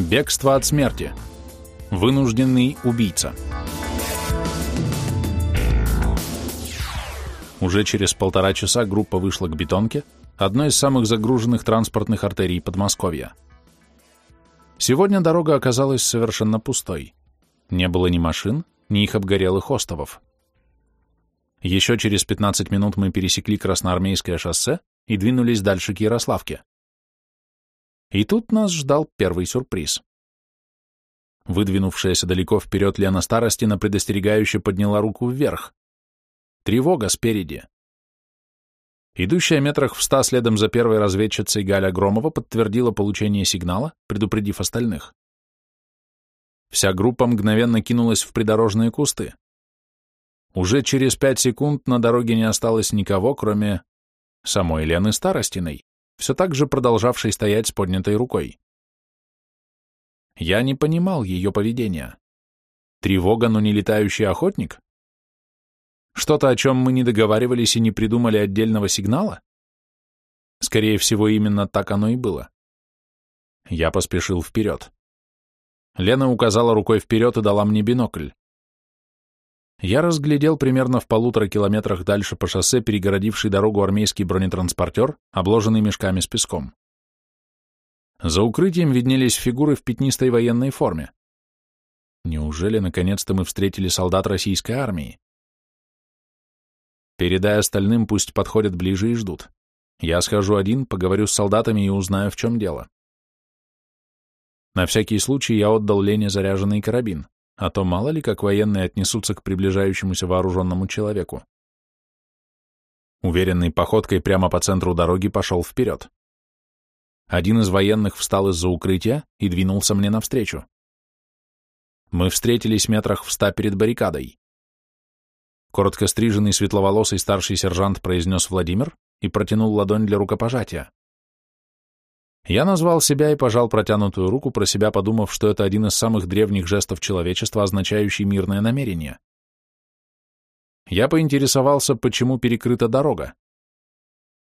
Бегство от смерти. Вынужденный убийца. Уже через полтора часа группа вышла к бетонке, одной из самых загруженных транспортных артерий Подмосковья. Сегодня дорога оказалась совершенно пустой. Не было ни машин, ни их обгорелых остовов. Еще через 15 минут мы пересекли Красноармейское шоссе и двинулись дальше к Ярославке. И тут нас ждал первый сюрприз. Выдвинувшаяся далеко вперед Лена Старостина предостерегающе подняла руку вверх. Тревога спереди. Идущая метрах в ста следом за первой разведчицей Галя Громова подтвердила получение сигнала, предупредив остальных. Вся группа мгновенно кинулась в придорожные кусты. Уже через пять секунд на дороге не осталось никого, кроме самой Лены Старостиной все так же продолжавший стоять с поднятой рукой. Я не понимал ее поведения. Тревога, но не летающий охотник? Что-то, о чем мы не договаривались и не придумали отдельного сигнала? Скорее всего, именно так оно и было. Я поспешил вперед. Лена указала рукой вперед и дала мне бинокль я разглядел примерно в полутора километрах дальше по шоссе перегородивший дорогу армейский бронетранспортер, обложенный мешками с песком. За укрытием виднелись фигуры в пятнистой военной форме. Неужели наконец-то мы встретили солдат российской армии? Передай остальным, пусть подходят ближе и ждут. Я схожу один, поговорю с солдатами и узнаю, в чем дело. На всякий случай я отдал Лене заряженный карабин а то мало ли как военные отнесутся к приближающемуся вооруженному человеку. Уверенной походкой прямо по центру дороги пошел вперед. Один из военных встал из-за укрытия и двинулся мне навстречу. Мы встретились метрах в ста перед баррикадой. Коротко стриженный светловолосый старший сержант произнес Владимир и протянул ладонь для рукопожатия. Я назвал себя и пожал протянутую руку, про себя подумав, что это один из самых древних жестов человечества, означающий мирное намерение. Я поинтересовался, почему перекрыта дорога.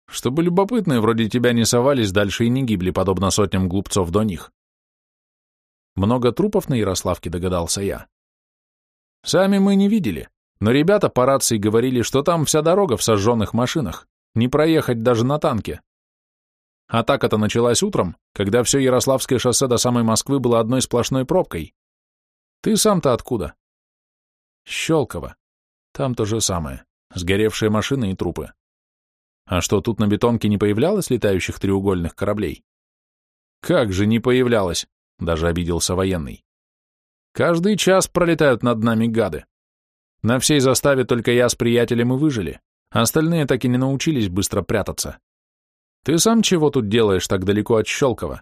Чтобы любопытные вроде тебя не совались дальше и не гибли, подобно сотням глупцов до них. Много трупов на Ярославке, догадался я. Сами мы не видели, но ребята по рации говорили, что там вся дорога в сожженных машинах, не проехать даже на танке. Атака-то началась утром, когда все Ярославское шоссе до самой Москвы было одной сплошной пробкой. Ты сам-то откуда? Щелково. Там то же самое. Сгоревшие машины и трупы. А что, тут на бетонке не появлялось летающих треугольных кораблей? Как же не появлялось? Даже обиделся военный. Каждый час пролетают над нами гады. На всей заставе только я с приятелем и выжили. Остальные так и не научились быстро прятаться. Ты сам чего тут делаешь так далеко от Щелкова?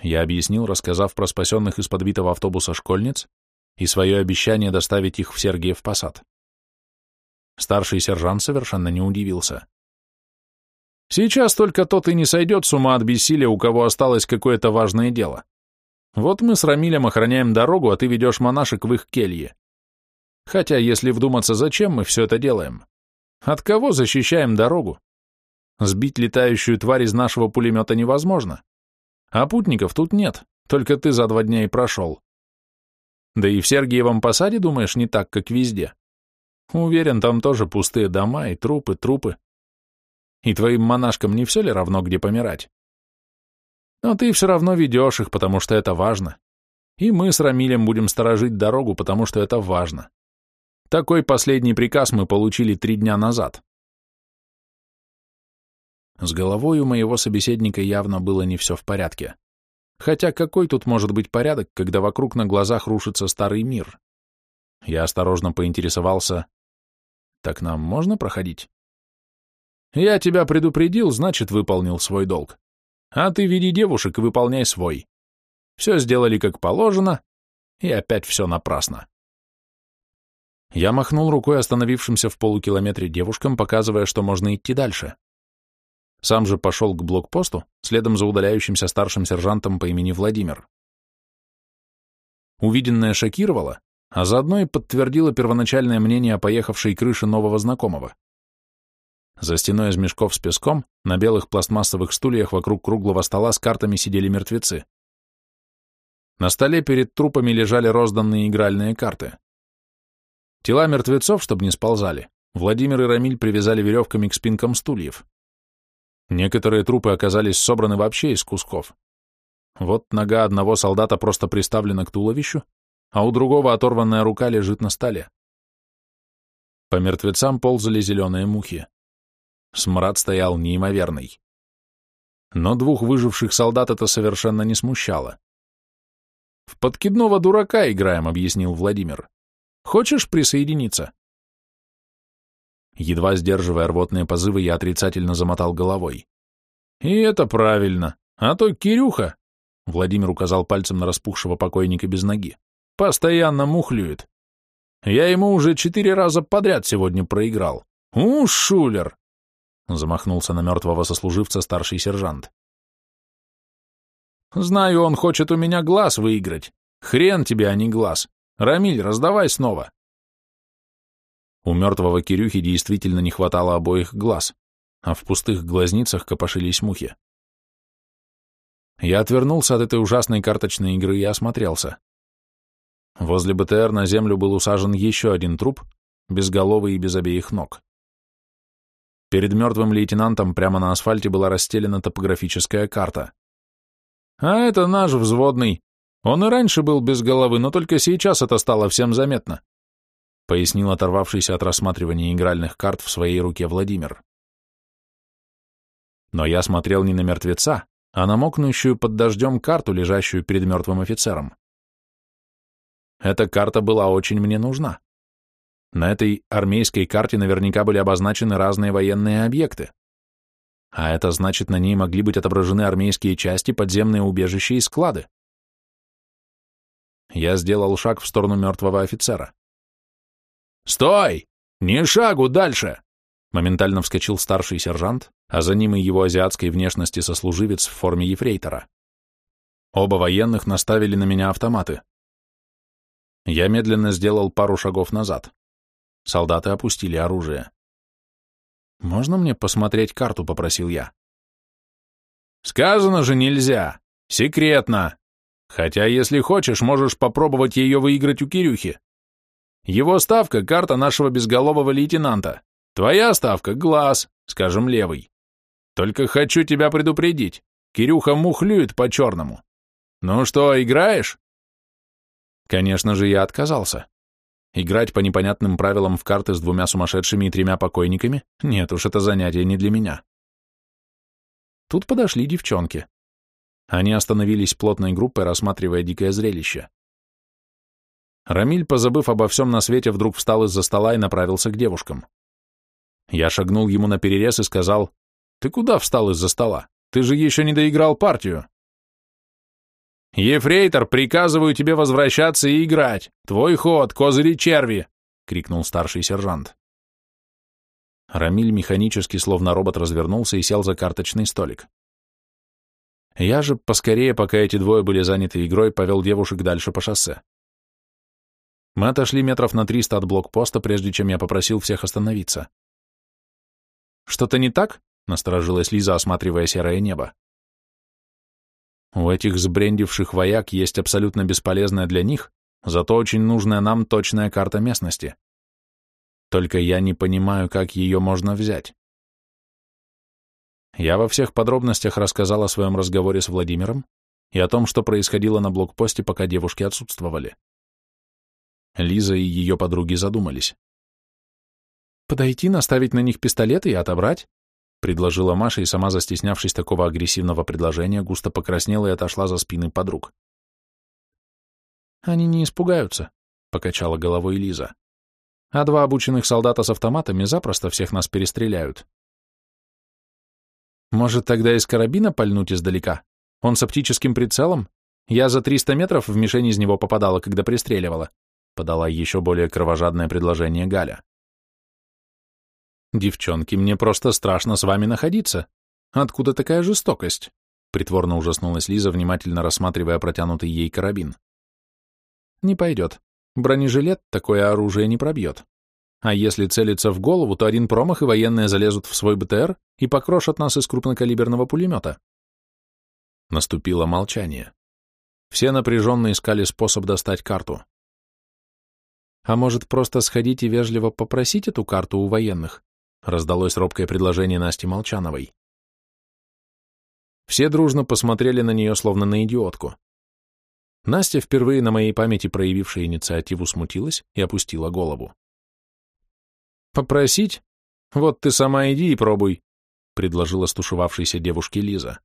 Я объяснил, рассказав про спасенных из подбитого автобуса школьниц и свое обещание доставить их в Сергиев Посад. Старший сержант совершенно не удивился. Сейчас только тот и не сойдет с ума от бессилия, у кого осталось какое-то важное дело. Вот мы с Рамилем охраняем дорогу, а ты ведешь монашек в их келье. Хотя, если вдуматься, зачем мы все это делаем? От кого защищаем дорогу? Сбить летающую тварь из нашего пулемета невозможно. А путников тут нет, только ты за два дня и прошел. Да и в Сергиевом посаде, думаешь, не так, как везде. Уверен, там тоже пустые дома и трупы, трупы. И твоим монашкам не все ли равно, где помирать? Но ты все равно ведешь их, потому что это важно. И мы с Рамилем будем сторожить дорогу, потому что это важно. Такой последний приказ мы получили три дня назад. С головой у моего собеседника явно было не все в порядке. Хотя какой тут может быть порядок, когда вокруг на глазах рушится старый мир? Я осторожно поинтересовался. Так нам можно проходить? Я тебя предупредил, значит, выполнил свой долг. А ты веди девушек и выполняй свой. Все сделали как положено, и опять все напрасно. Я махнул рукой остановившимся в полукилометре девушкам, показывая, что можно идти дальше. Сам же пошел к блокпосту, следом за удаляющимся старшим сержантом по имени Владимир. Увиденное шокировало, а заодно и подтвердило первоначальное мнение о поехавшей крыше нового знакомого. За стеной из мешков с песком на белых пластмассовых стульях вокруг круглого стола с картами сидели мертвецы. На столе перед трупами лежали розданные игральные карты. Тела мертвецов, чтобы не сползали, Владимир и Рамиль привязали веревками к спинкам стульев. Некоторые трупы оказались собраны вообще из кусков. Вот нога одного солдата просто приставлена к туловищу, а у другого оторванная рука лежит на столе. По мертвецам ползали зеленые мухи. Смрад стоял неимоверный. Но двух выживших солдат это совершенно не смущало. «В подкидного дурака играем», — объяснил Владимир. «Хочешь присоединиться?» Едва сдерживая рвотные позывы, я отрицательно замотал головой. «И это правильно. А то Кирюха...» Владимир указал пальцем на распухшего покойника без ноги. «Постоянно мухлюет. Я ему уже четыре раза подряд сегодня проиграл. У, шулер!» Замахнулся на мертвого сослуживца старший сержант. «Знаю, он хочет у меня глаз выиграть. Хрен тебе, а не глаз. Рамиль, раздавай снова». У мертвого Кирюхи действительно не хватало обоих глаз, а в пустых глазницах копошились мухи. Я отвернулся от этой ужасной карточной игры и осмотрелся. Возле БТР на землю был усажен еще один труп, безголовый и без обеих ног. Перед мертвым лейтенантом прямо на асфальте была расстелена топографическая карта. «А это наш взводный. Он и раньше был без головы, но только сейчас это стало всем заметно», пояснил оторвавшийся от рассматривания игральных карт в своей руке Владимир. Но я смотрел не на мертвеца, а на мокнущую под дождем карту, лежащую перед мертвым офицером. Эта карта была очень мне нужна. На этой армейской карте наверняка были обозначены разные военные объекты. А это значит, на ней могли быть отображены армейские части, подземные убежища и склады. Я сделал шаг в сторону мертвого офицера. «Стой! Не шагу дальше!» Моментально вскочил старший сержант, а за ним и его азиатской внешности сослуживец в форме ефрейтора. Оба военных наставили на меня автоматы. Я медленно сделал пару шагов назад. Солдаты опустили оружие. «Можно мне посмотреть карту?» — попросил я. «Сказано же нельзя! Секретно! Хотя, если хочешь, можешь попробовать ее выиграть у Кирюхи. Его ставка — карта нашего безголового лейтенанта. Твоя ставка — глаз, скажем, левый. Только хочу тебя предупредить. Кирюха мухлюет по-черному. Ну что, играешь?» Конечно же, я отказался. Играть по непонятным правилам в карты с двумя сумасшедшими и тремя покойниками? Нет уж, это занятие не для меня. Тут подошли девчонки. Они остановились плотной группой, рассматривая дикое зрелище. Рамиль, позабыв обо всем на свете, вдруг встал из-за стола и направился к девушкам. Я шагнул ему на перерез и сказал, «Ты куда встал из-за стола? Ты же еще не доиграл партию». «Ефрейтор, приказываю тебе возвращаться и играть! Твой ход, козыри черви!» — крикнул старший сержант. Рамиль механически, словно робот, развернулся и сел за карточный столик. Я же, поскорее, пока эти двое были заняты игрой, повел девушек дальше по шоссе. Мы отошли метров на триста от блокпоста, прежде чем я попросил всех остановиться. «Что-то не так?» — насторожилась Лиза, осматривая серое небо. У этих сбрендивших вояк есть абсолютно бесполезная для них, зато очень нужная нам точная карта местности. Только я не понимаю, как ее можно взять. Я во всех подробностях рассказал о своем разговоре с Владимиром и о том, что происходило на блокпосте, пока девушки отсутствовали. Лиза и ее подруги задумались. Подойти, наставить на них пистолеты и отобрать? — предложила Маша и сама, застеснявшись такого агрессивного предложения, густо покраснела и отошла за спины подруг. «Они не испугаются», — покачала головой Лиза. «А два обученных солдата с автоматами запросто всех нас перестреляют». «Может, тогда из карабина пальнуть издалека? Он с оптическим прицелом? Я за триста метров в мишень из него попадала, когда пристреливала», — подала еще более кровожадное предложение Галя. «Девчонки, мне просто страшно с вами находиться. Откуда такая жестокость?» Притворно ужаснулась Лиза, внимательно рассматривая протянутый ей карабин. «Не пойдет. Бронежилет такое оружие не пробьет. А если целиться в голову, то один промах, и военные залезут в свой БТР и покрошат нас из крупнокалиберного пулемета». Наступило молчание. Все напряженно искали способ достать карту. «А может, просто сходить и вежливо попросить эту карту у военных?» раздалось робкое предложение Насти Молчановой. Все дружно посмотрели на нее, словно на идиотку. Настя, впервые на моей памяти проявившая инициативу, смутилась и опустила голову. «Попросить? Вот ты сама иди и пробуй», — предложила стушевавшейся девушке Лиза.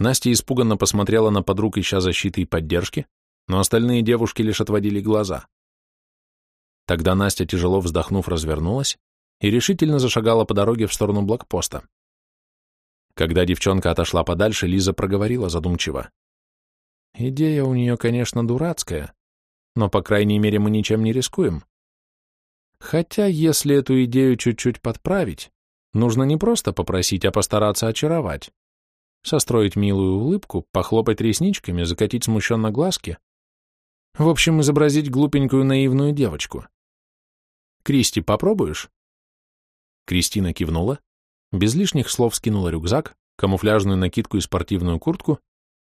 Настя испуганно посмотрела на подруг, ища защиты и поддержки, но остальные девушки лишь отводили глаза. Тогда Настя, тяжело вздохнув, развернулась и решительно зашагала по дороге в сторону блокпоста. Когда девчонка отошла подальше, Лиза проговорила задумчиво. «Идея у нее, конечно, дурацкая, но, по крайней мере, мы ничем не рискуем. Хотя, если эту идею чуть-чуть подправить, нужно не просто попросить, а постараться очаровать. Состроить милую улыбку, похлопать ресничками, закатить смущенно глазки. В общем, изобразить глупенькую наивную девочку. Кристи, попробуешь?» Кристина кивнула, без лишних слов скинула рюкзак, камуфляжную накидку и спортивную куртку,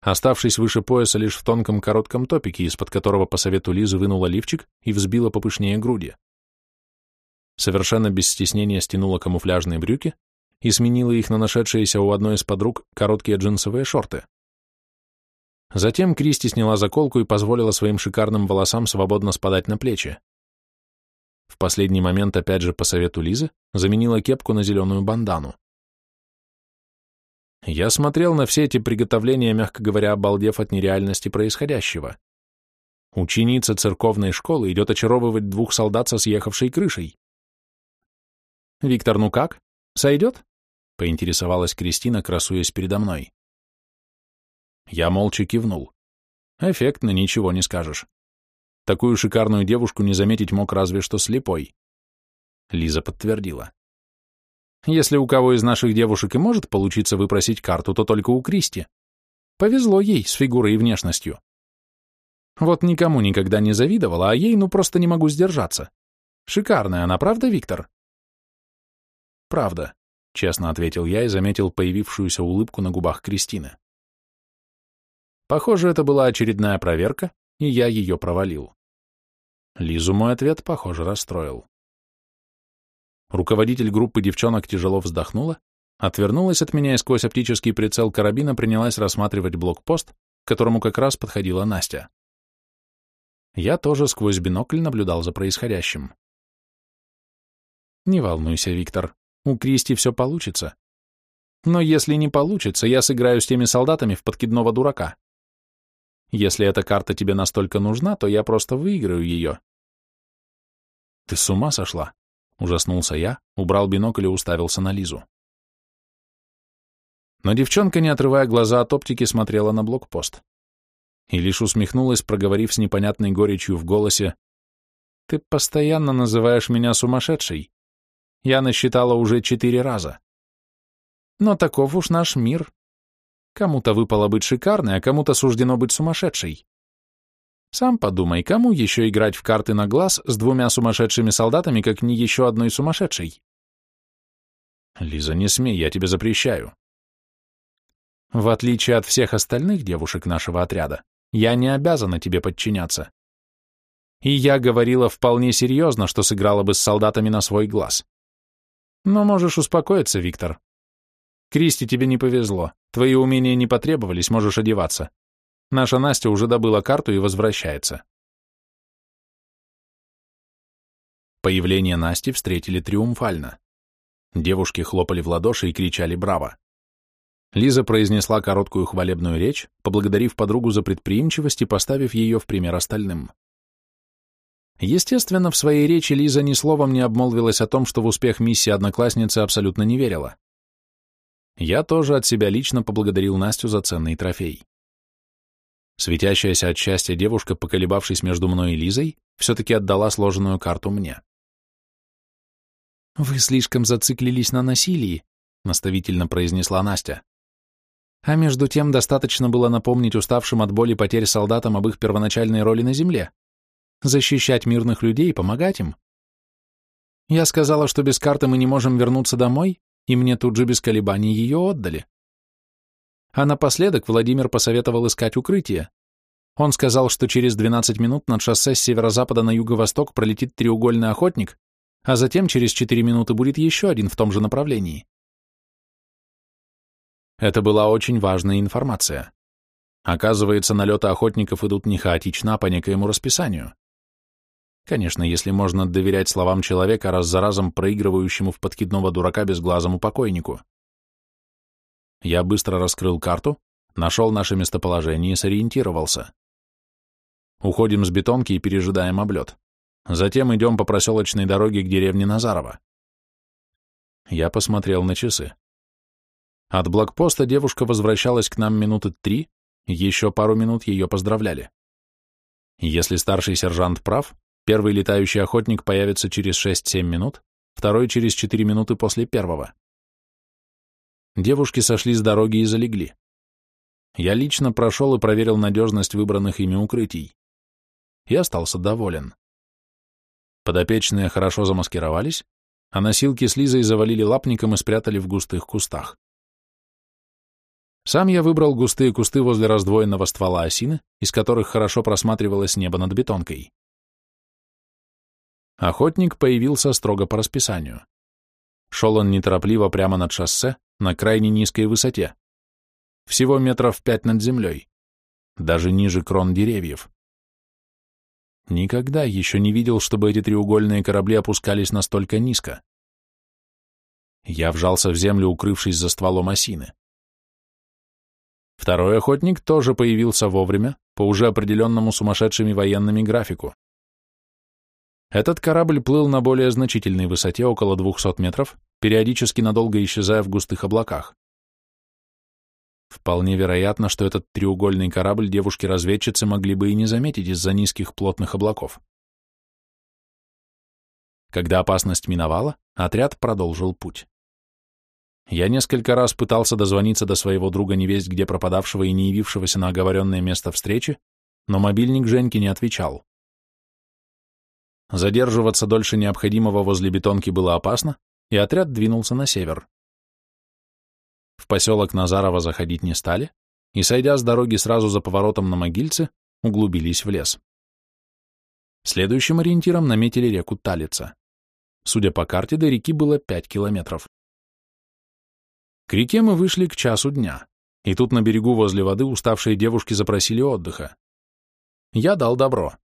оставшись выше пояса лишь в тонком коротком топике, из-под которого по совету Лизы вынула лифчик и взбила попышнее груди. Совершенно без стеснения стянула камуфляжные брюки и сменила их на нашедшиеся у одной из подруг короткие джинсовые шорты. Затем Кристи сняла заколку и позволила своим шикарным волосам свободно спадать на плечи. В последний момент, опять же по совету Лизы, заменила кепку на зеленую бандану. Я смотрел на все эти приготовления, мягко говоря, обалдев от нереальности происходящего. Ученица церковной школы идет очаровывать двух солдат со съехавшей крышей. «Виктор, ну как? Сойдет?» — поинтересовалась Кристина, красуясь передо мной. Я молча кивнул. Эффектно, ничего не скажешь. Такую шикарную девушку не заметить мог разве что слепой. Лиза подтвердила. Если у кого из наших девушек и может получиться выпросить карту, то только у Кристи. Повезло ей с фигурой и внешностью. Вот никому никогда не завидовала, а ей ну просто не могу сдержаться. Шикарная она, правда, Виктор? Правда, честно ответил я и заметил появившуюся улыбку на губах Кристины. Похоже, это была очередная проверка, и я ее провалил. Лизу мой ответ, похоже, расстроил. Руководитель группы девчонок тяжело вздохнула, отвернулась от меня и сквозь оптический прицел карабина принялась рассматривать блокпост, к которому как раз подходила Настя. Я тоже сквозь бинокль наблюдал за происходящим. Не волнуйся, Виктор, у Кристи все получится. Но если не получится, я сыграю с теми солдатами в подкидного дурака. Если эта карта тебе настолько нужна, то я просто выиграю ее. «Ты с ума сошла?» — ужаснулся я, убрал бинокль и уставился на Лизу. Но девчонка, не отрывая глаза от оптики, смотрела на блокпост. И лишь усмехнулась, проговорив с непонятной горечью в голосе, «Ты постоянно называешь меня сумасшедшей. Я насчитала уже четыре раза. Но таков уж наш мир. Кому-то выпало быть шикарной, а кому-то суждено быть сумасшедшей. Сам подумай, кому еще играть в карты на глаз с двумя сумасшедшими солдатами, как не еще одной сумасшедшей? Лиза, не смей, я тебе запрещаю. В отличие от всех остальных девушек нашего отряда, я не обязана тебе подчиняться. И я говорила вполне серьезно, что сыграла бы с солдатами на свой глаз. Но можешь успокоиться, Виктор. Кристи, тебе не повезло. Твои умения не потребовались, можешь одеваться. Наша Настя уже добыла карту и возвращается. Появление Насти встретили триумфально. Девушки хлопали в ладоши и кричали «Браво!». Лиза произнесла короткую хвалебную речь, поблагодарив подругу за предприимчивость и поставив ее в пример остальным. Естественно, в своей речи Лиза ни словом не обмолвилась о том, что в успех миссии одноклассницы абсолютно не верила. Я тоже от себя лично поблагодарил Настю за ценный трофей. Светящаяся от счастья девушка, поколебавшись между мной и Лизой, все-таки отдала сложенную карту мне. «Вы слишком зациклились на насилии», — наставительно произнесла Настя. «А между тем достаточно было напомнить уставшим от боли потерь солдатам об их первоначальной роли на земле. Защищать мирных людей и помогать им. Я сказала, что без карты мы не можем вернуться домой, и мне тут же без колебаний ее отдали. А напоследок Владимир посоветовал искать укрытие. Он сказал, что через 12 минут над шоссе с северо-запада на юго-восток пролетит треугольный охотник, а затем через 4 минуты будет еще один в том же направлении. Это была очень важная информация. Оказывается, налеты охотников идут не хаотично, а по некоему расписанию. Конечно, если можно доверять словам человека, раз за разом проигрывающему в подкидного дурака безглазому покойнику. Я быстро раскрыл карту, нашел наше местоположение и сориентировался. Уходим с бетонки и пережидаем облет. Затем идем по проселочной дороге к деревне Назарова. Я посмотрел на часы. От блокпоста девушка возвращалась к нам минуты три, еще пару минут ее поздравляли. Если старший сержант прав, первый летающий охотник появится через 6-7 минут, второй через 4 минуты после первого. Девушки сошли с дороги и залегли. Я лично прошел и проверил надежность выбранных ими укрытий. И остался доволен. Подопечные хорошо замаскировались, а носилки с Лизой завалили лапником и спрятали в густых кустах. Сам я выбрал густые кусты возле раздвоенного ствола осины, из которых хорошо просматривалось небо над бетонкой. Охотник появился строго по расписанию. Шел он неторопливо прямо над шоссе, на крайне низкой высоте. Всего метров пять над землей. Даже ниже крон деревьев. Никогда еще не видел, чтобы эти треугольные корабли опускались настолько низко. Я вжался в землю, укрывшись за стволом осины. Второй охотник тоже появился вовремя, по уже определенному сумасшедшими военными графику. Этот корабль плыл на более значительной высоте, около 200 метров, периодически надолго исчезая в густых облаках. Вполне вероятно, что этот треугольный корабль девушки-разведчицы могли бы и не заметить из-за низких плотных облаков. Когда опасность миновала, отряд продолжил путь. Я несколько раз пытался дозвониться до своего друга невесть, где пропадавшего и не явившегося на оговоренное место встречи, но мобильник Женьки не отвечал. Задерживаться дольше необходимого возле бетонки было опасно, и отряд двинулся на север. В поселок Назарова заходить не стали, и, сойдя с дороги сразу за поворотом на Могильце, углубились в лес. Следующим ориентиром наметили реку Талица. Судя по карте, до реки было 5 километров. К реке мы вышли к часу дня, и тут на берегу возле воды уставшие девушки запросили отдыха. Я дал добро.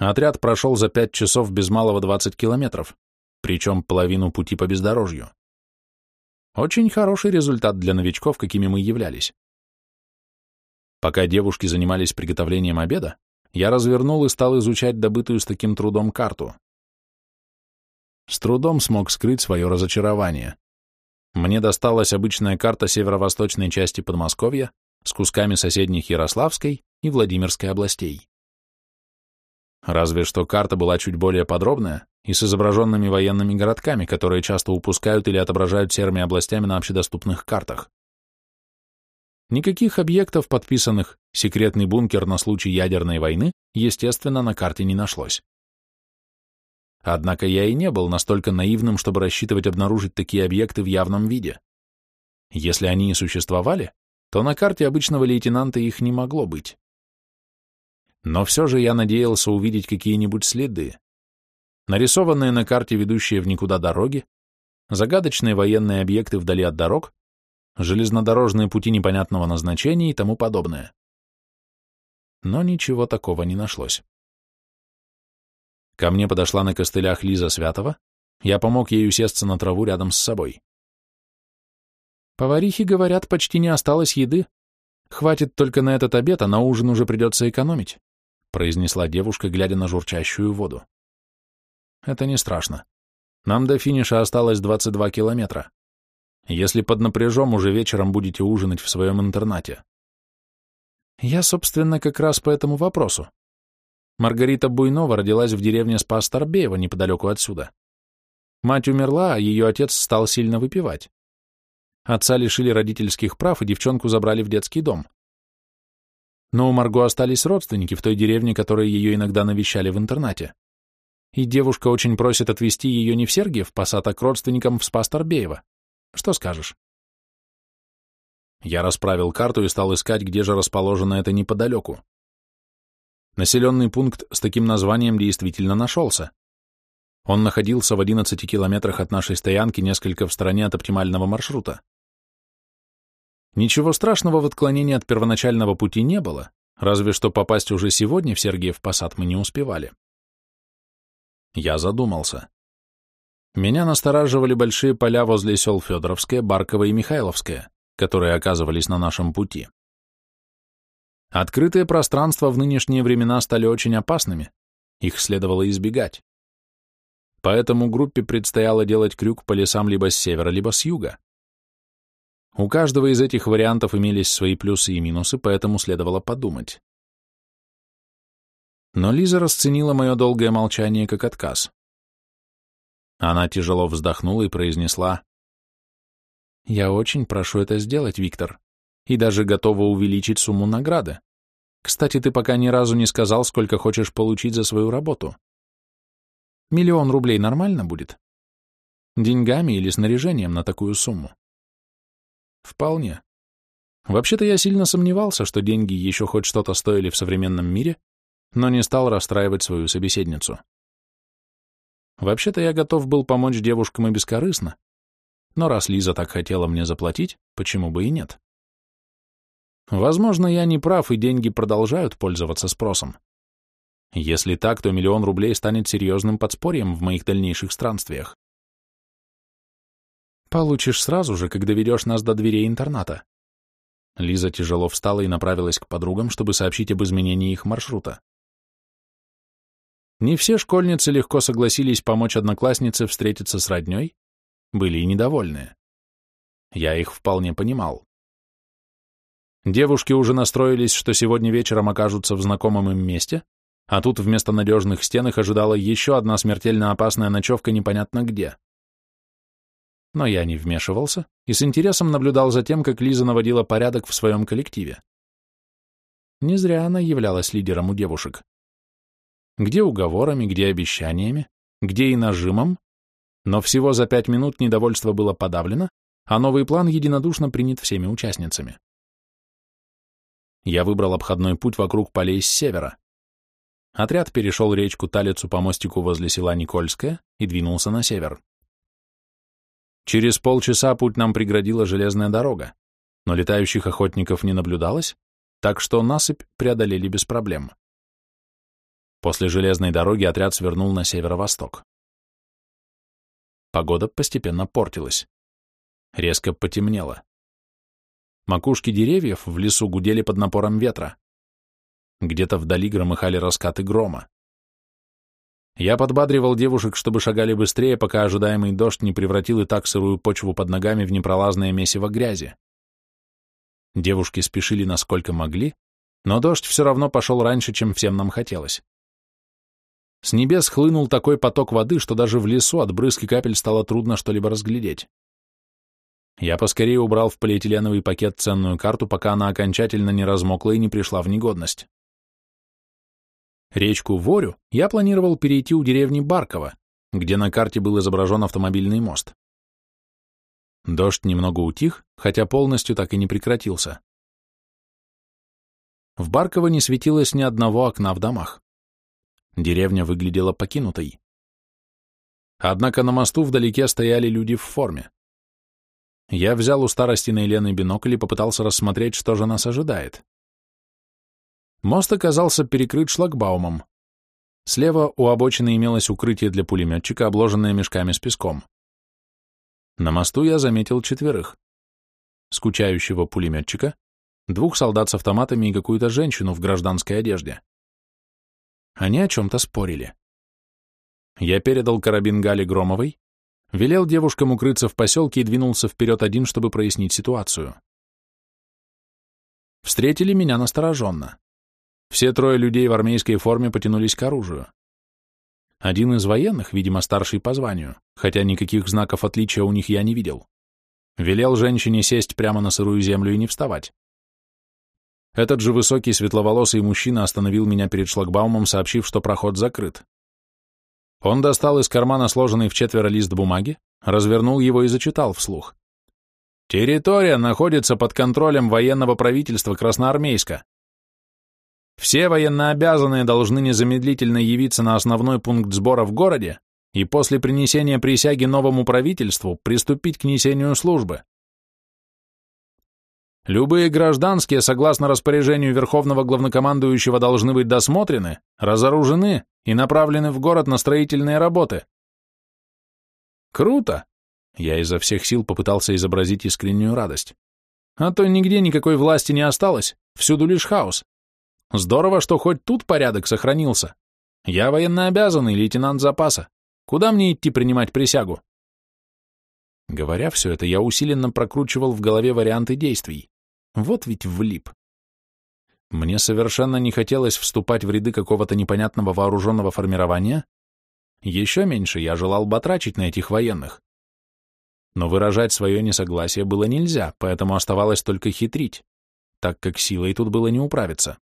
Отряд прошел за 5 часов без малого 20 километров, причем половину пути по бездорожью. Очень хороший результат для новичков, какими мы являлись. Пока девушки занимались приготовлением обеда, я развернул и стал изучать добытую с таким трудом карту. С трудом смог скрыть свое разочарование. Мне досталась обычная карта северо-восточной части Подмосковья с кусками соседних Ярославской и Владимирской областей. Разве что карта была чуть более подробная, и с изображенными военными городками, которые часто упускают или отображают серыми областями на общедоступных картах. Никаких объектов, подписанных «секретный бункер на случай ядерной войны», естественно, на карте не нашлось. Однако я и не был настолько наивным, чтобы рассчитывать обнаружить такие объекты в явном виде. Если они и существовали, то на карте обычного лейтенанта их не могло быть. Но все же я надеялся увидеть какие-нибудь следы, нарисованные на карте ведущие в никуда дороги, загадочные военные объекты вдали от дорог, железнодорожные пути непонятного назначения и тому подобное. Но ничего такого не нашлось. Ко мне подошла на костылях Лиза Святова, я помог ей усесться на траву рядом с собой. Поварихи говорят, почти не осталось еды. Хватит только на этот обед, а на ужин уже придется экономить, произнесла девушка, глядя на журчащую воду. Это не страшно. Нам до финиша осталось 22 километра. Если под напряжом, уже вечером будете ужинать в своем интернате. Я, собственно, как раз по этому вопросу. Маргарита Буйнова родилась в деревне Спас-Торбеево, неподалеку отсюда. Мать умерла, а ее отец стал сильно выпивать. Отца лишили родительских прав, и девчонку забрали в детский дом. Но у Марго остались родственники в той деревне, которые ее иногда навещали в интернате и девушка очень просит отвезти ее не в Сергиев Посад, а к родственникам в Спас Торбеево. Что скажешь? Я расправил карту и стал искать, где же расположено это неподалеку. Населенный пункт с таким названием действительно нашелся. Он находился в 11 километрах от нашей стоянки, несколько в стороне от оптимального маршрута. Ничего страшного в отклонении от первоначального пути не было, разве что попасть уже сегодня в Сергиев Посад мы не успевали. Я задумался. Меня настораживали большие поля возле сел Федоровское, Барковое и Михайловское, которые оказывались на нашем пути. Открытые пространства в нынешние времена стали очень опасными, их следовало избегать. Поэтому группе предстояло делать крюк по лесам либо с севера, либо с юга. У каждого из этих вариантов имелись свои плюсы и минусы, поэтому следовало подумать. Но Лиза расценила мое долгое молчание как отказ. Она тяжело вздохнула и произнесла, «Я очень прошу это сделать, Виктор, и даже готова увеличить сумму награды. Кстати, ты пока ни разу не сказал, сколько хочешь получить за свою работу. Миллион рублей нормально будет? Деньгами или снаряжением на такую сумму? Вполне. Вообще-то я сильно сомневался, что деньги еще хоть что-то стоили в современном мире, но не стал расстраивать свою собеседницу. Вообще-то я готов был помочь девушкам и бескорыстно, но раз Лиза так хотела мне заплатить, почему бы и нет? Возможно, я не прав, и деньги продолжают пользоваться спросом. Если так, то миллион рублей станет серьезным подспорьем в моих дальнейших странствиях. Получишь сразу же, когда ведешь нас до дверей интерната. Лиза тяжело встала и направилась к подругам, чтобы сообщить об изменении их маршрута. Не все школьницы легко согласились помочь однокласснице встретиться с родней, были и недовольные. Я их вполне понимал. Девушки уже настроились, что сегодня вечером окажутся в знакомом им месте, а тут вместо надежных стен их ожидала еще одна смертельно опасная ночевка непонятно где. Но я не вмешивался и с интересом наблюдал за тем, как Лиза наводила порядок в своем коллективе. Не зря она являлась лидером у девушек. Где уговорами, где обещаниями, где и нажимом, но всего за пять минут недовольство было подавлено, а новый план единодушно принят всеми участницами. Я выбрал обходной путь вокруг полей с севера. Отряд перешел речку Талицу по мостику возле села Никольское и двинулся на север. Через полчаса путь нам преградила железная дорога, но летающих охотников не наблюдалось, так что насыпь преодолели без проблем. После железной дороги отряд свернул на северо-восток. Погода постепенно портилась. Резко потемнело. Макушки деревьев в лесу гудели под напором ветра. Где-то вдали громыхали раскаты грома. Я подбадривал девушек, чтобы шагали быстрее, пока ожидаемый дождь не превратил и сырую почву под ногами в непролазное месиво грязи. Девушки спешили насколько могли, но дождь все равно пошел раньше, чем всем нам хотелось. С небес хлынул такой поток воды, что даже в лесу от брызг и капель стало трудно что-либо разглядеть. Я поскорее убрал в полиэтиленовый пакет ценную карту, пока она окончательно не размокла и не пришла в негодность. Речку Ворю я планировал перейти у деревни Барково, где на карте был изображен автомобильный мост. Дождь немного утих, хотя полностью так и не прекратился. В Барково не светилось ни одного окна в домах. Деревня выглядела покинутой. Однако на мосту вдалеке стояли люди в форме. Я взял у старостиной Лены бинокль и попытался рассмотреть, что же нас ожидает. Мост оказался перекрыт шлагбаумом. Слева у обочины имелось укрытие для пулеметчика, обложенное мешками с песком. На мосту я заметил четверых. Скучающего пулеметчика, двух солдат с автоматами и какую-то женщину в гражданской одежде. Они о чем-то спорили. Я передал карабин Гали Громовой, велел девушкам укрыться в поселке и двинулся вперед один, чтобы прояснить ситуацию. Встретили меня настороженно. Все трое людей в армейской форме потянулись к оружию. Один из военных, видимо, старший по званию, хотя никаких знаков отличия у них я не видел, велел женщине сесть прямо на сырую землю и не вставать. Этот же высокий светловолосый мужчина остановил меня перед шлагбаумом, сообщив, что проход закрыт. Он достал из кармана сложенный в четверо лист бумаги, развернул его и зачитал вслух. Территория находится под контролем военного правительства Красноармейска. Все военнообязанные должны незамедлительно явиться на основной пункт сбора в городе и после принесения присяги новому правительству приступить к несению службы. Любые гражданские, согласно распоряжению Верховного Главнокомандующего, должны быть досмотрены, разоружены и направлены в город на строительные работы. Круто! Я изо всех сил попытался изобразить искреннюю радость. А то нигде никакой власти не осталось, всюду лишь хаос. Здорово, что хоть тут порядок сохранился. Я военнообязанный лейтенант запаса. Куда мне идти принимать присягу? Говоря все это, я усиленно прокручивал в голове варианты действий. Вот ведь влип. Мне совершенно не хотелось вступать в ряды какого-то непонятного вооруженного формирования. Еще меньше я желал батрачить на этих военных. Но выражать свое несогласие было нельзя, поэтому оставалось только хитрить, так как силой тут было не управиться.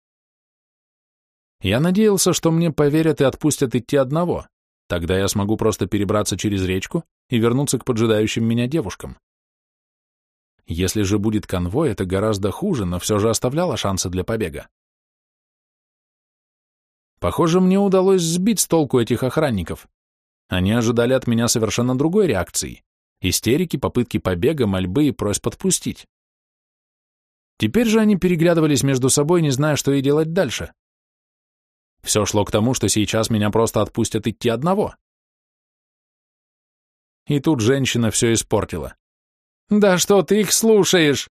Я надеялся, что мне поверят и отпустят идти одного, тогда я смогу просто перебраться через речку и вернуться к поджидающим меня девушкам. Если же будет конвой, это гораздо хуже, но все же оставляло шансы для побега. Похоже, мне удалось сбить с толку этих охранников. Они ожидали от меня совершенно другой реакции. Истерики, попытки побега, мольбы и просьб отпустить. Теперь же они переглядывались между собой, не зная, что и делать дальше. Все шло к тому, что сейчас меня просто отпустят идти одного. И тут женщина все испортила. «Да что ты их слушаешь?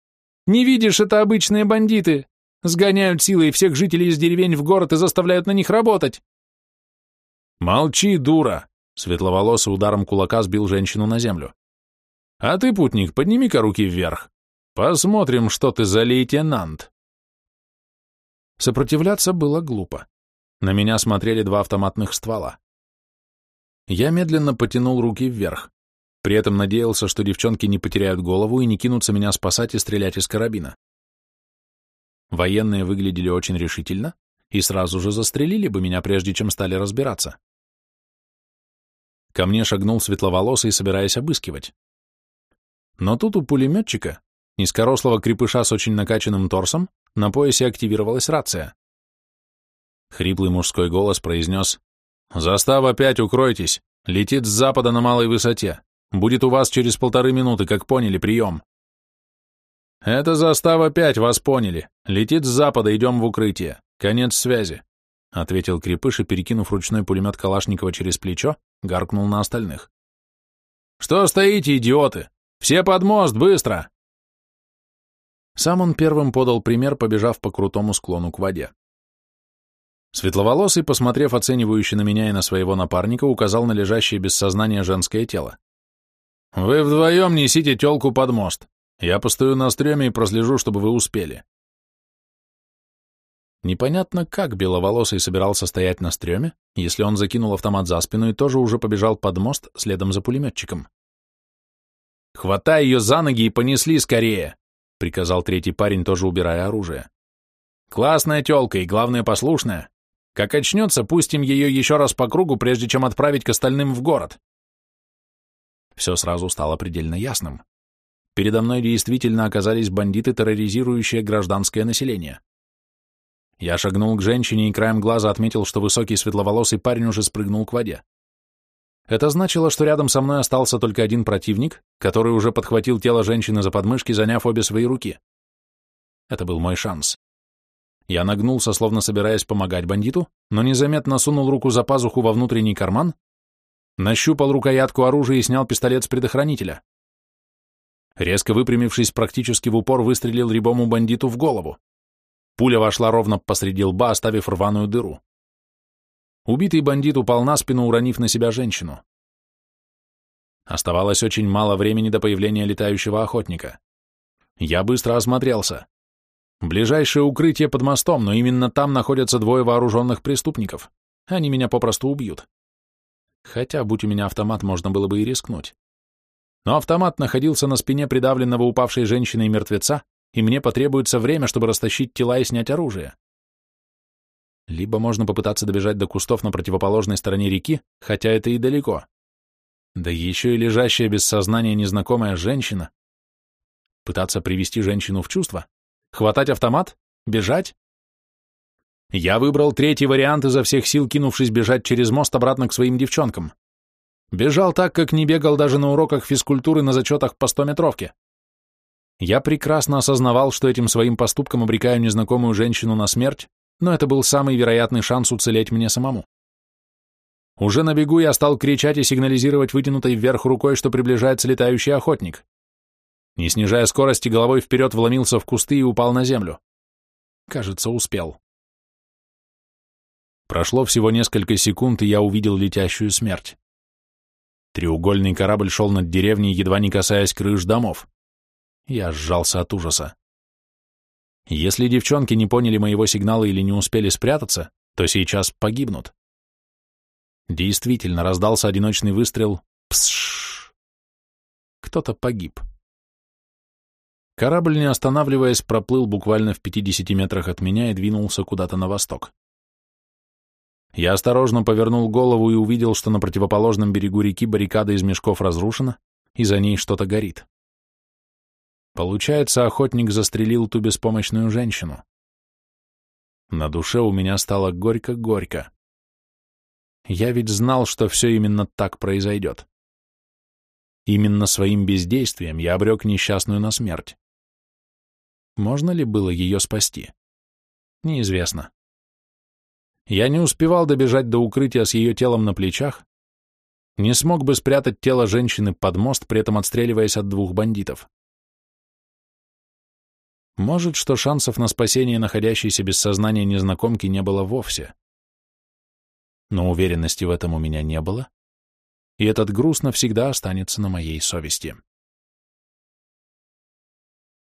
Не видишь, это обычные бандиты. Сгоняют силой всех жителей из деревень в город и заставляют на них работать». «Молчи, дура!» Светловолосый ударом кулака сбил женщину на землю. «А ты, путник, подними-ка руки вверх. Посмотрим, что ты за лейтенант». Сопротивляться было глупо. На меня смотрели два автоматных ствола. Я медленно потянул руки вверх. При этом надеялся, что девчонки не потеряют голову и не кинутся меня спасать и стрелять из карабина. Военные выглядели очень решительно и сразу же застрелили бы меня, прежде чем стали разбираться. Ко мне шагнул светловолосый, собираясь обыскивать. Но тут у пулеметчика, низкорослого крепыша с очень накачанным торсом, на поясе активировалась рация. Хриплый мужской голос произнес «Застава пять, укройтесь! Летит с запада на малой высоте. Будет у вас через полторы минуты, как поняли, прием». «Это застава пять, вас поняли. Летит с запада, идем в укрытие. Конец связи», — ответил Крепыш и, перекинув ручной пулемет Калашникова через плечо, гаркнул на остальных. «Что стоите, идиоты? Все под мост, быстро!» Сам он первым подал пример, побежав по крутому склону к воде. Светловолосый, посмотрев оценивающе на меня и на своего напарника, указал на лежащее без сознания женское тело. «Вы вдвоем несите телку под мост. Я постою на стреме и прослежу, чтобы вы успели». Непонятно, как Беловолосый собирался стоять на стреме, если он закинул автомат за спину и тоже уже побежал под мост следом за пулеметчиком. «Хватай ее за ноги и понесли скорее!» — приказал третий парень, тоже убирая оружие. «Классная телка и, главное, послушная. Как очнется, пустим ее еще раз по кругу, прежде чем отправить к остальным в город. Все сразу стало предельно ясным. Передо мной действительно оказались бандиты, терроризирующие гражданское население. Я шагнул к женщине и краем глаза отметил, что высокий светловолосый парень уже спрыгнул к воде. Это значило, что рядом со мной остался только один противник, который уже подхватил тело женщины за подмышки, заняв обе свои руки. Это был мой шанс. Я нагнулся, словно собираясь помогать бандиту, но незаметно сунул руку за пазуху во внутренний карман, нащупал рукоятку оружия и снял пистолет с предохранителя. Резко выпрямившись, практически в упор выстрелил рябому бандиту в голову. Пуля вошла ровно посреди лба, оставив рваную дыру. Убитый бандит упал на спину, уронив на себя женщину. Оставалось очень мало времени до появления летающего охотника. Я быстро осмотрелся. Ближайшее укрытие под мостом, но именно там находятся двое вооруженных преступников. Они меня попросту убьют. Хотя, будь у меня автомат, можно было бы и рискнуть. Но автомат находился на спине придавленного упавшей женщины и мертвеца, и мне потребуется время, чтобы растащить тела и снять оружие. Либо можно попытаться добежать до кустов на противоположной стороне реки, хотя это и далеко. Да еще и лежащая без сознания незнакомая женщина. Пытаться привести женщину в чувство? Хватать автомат? Бежать? Я выбрал третий вариант изо всех сил, кинувшись бежать через мост обратно к своим девчонкам. Бежал так, как не бегал даже на уроках физкультуры на зачетах по стометровке. Я прекрасно осознавал, что этим своим поступком обрекаю незнакомую женщину на смерть, но это был самый вероятный шанс уцелеть мне самому. Уже на бегу я стал кричать и сигнализировать вытянутой вверх рукой, что приближается летающий охотник. Не снижая скорости, головой вперед вломился в кусты и упал на землю. Кажется, успел. Прошло всего несколько секунд, и я увидел летящую смерть. Треугольный корабль шел над деревней, едва не касаясь крыш домов. Я сжался от ужаса. Если девчонки не поняли моего сигнала или не успели спрятаться, то сейчас погибнут. Действительно, раздался одиночный выстрел. Псш! Кто-то погиб. Корабль, не останавливаясь, проплыл буквально в 50 метрах от меня и двинулся куда-то на восток. Я осторожно повернул голову и увидел, что на противоположном берегу реки баррикада из мешков разрушена, и за ней что-то горит. Получается, охотник застрелил ту беспомощную женщину. На душе у меня стало горько-горько. Я ведь знал, что все именно так произойдет. Именно своим бездействием я обрек несчастную на смерть. Можно ли было ее спасти? Неизвестно. Я не успевал добежать до укрытия с ее телом на плечах, не смог бы спрятать тело женщины под мост, при этом отстреливаясь от двух бандитов. Может, что шансов на спасение находящейся без сознания незнакомки не было вовсе. Но уверенности в этом у меня не было, и этот груз навсегда останется на моей совести.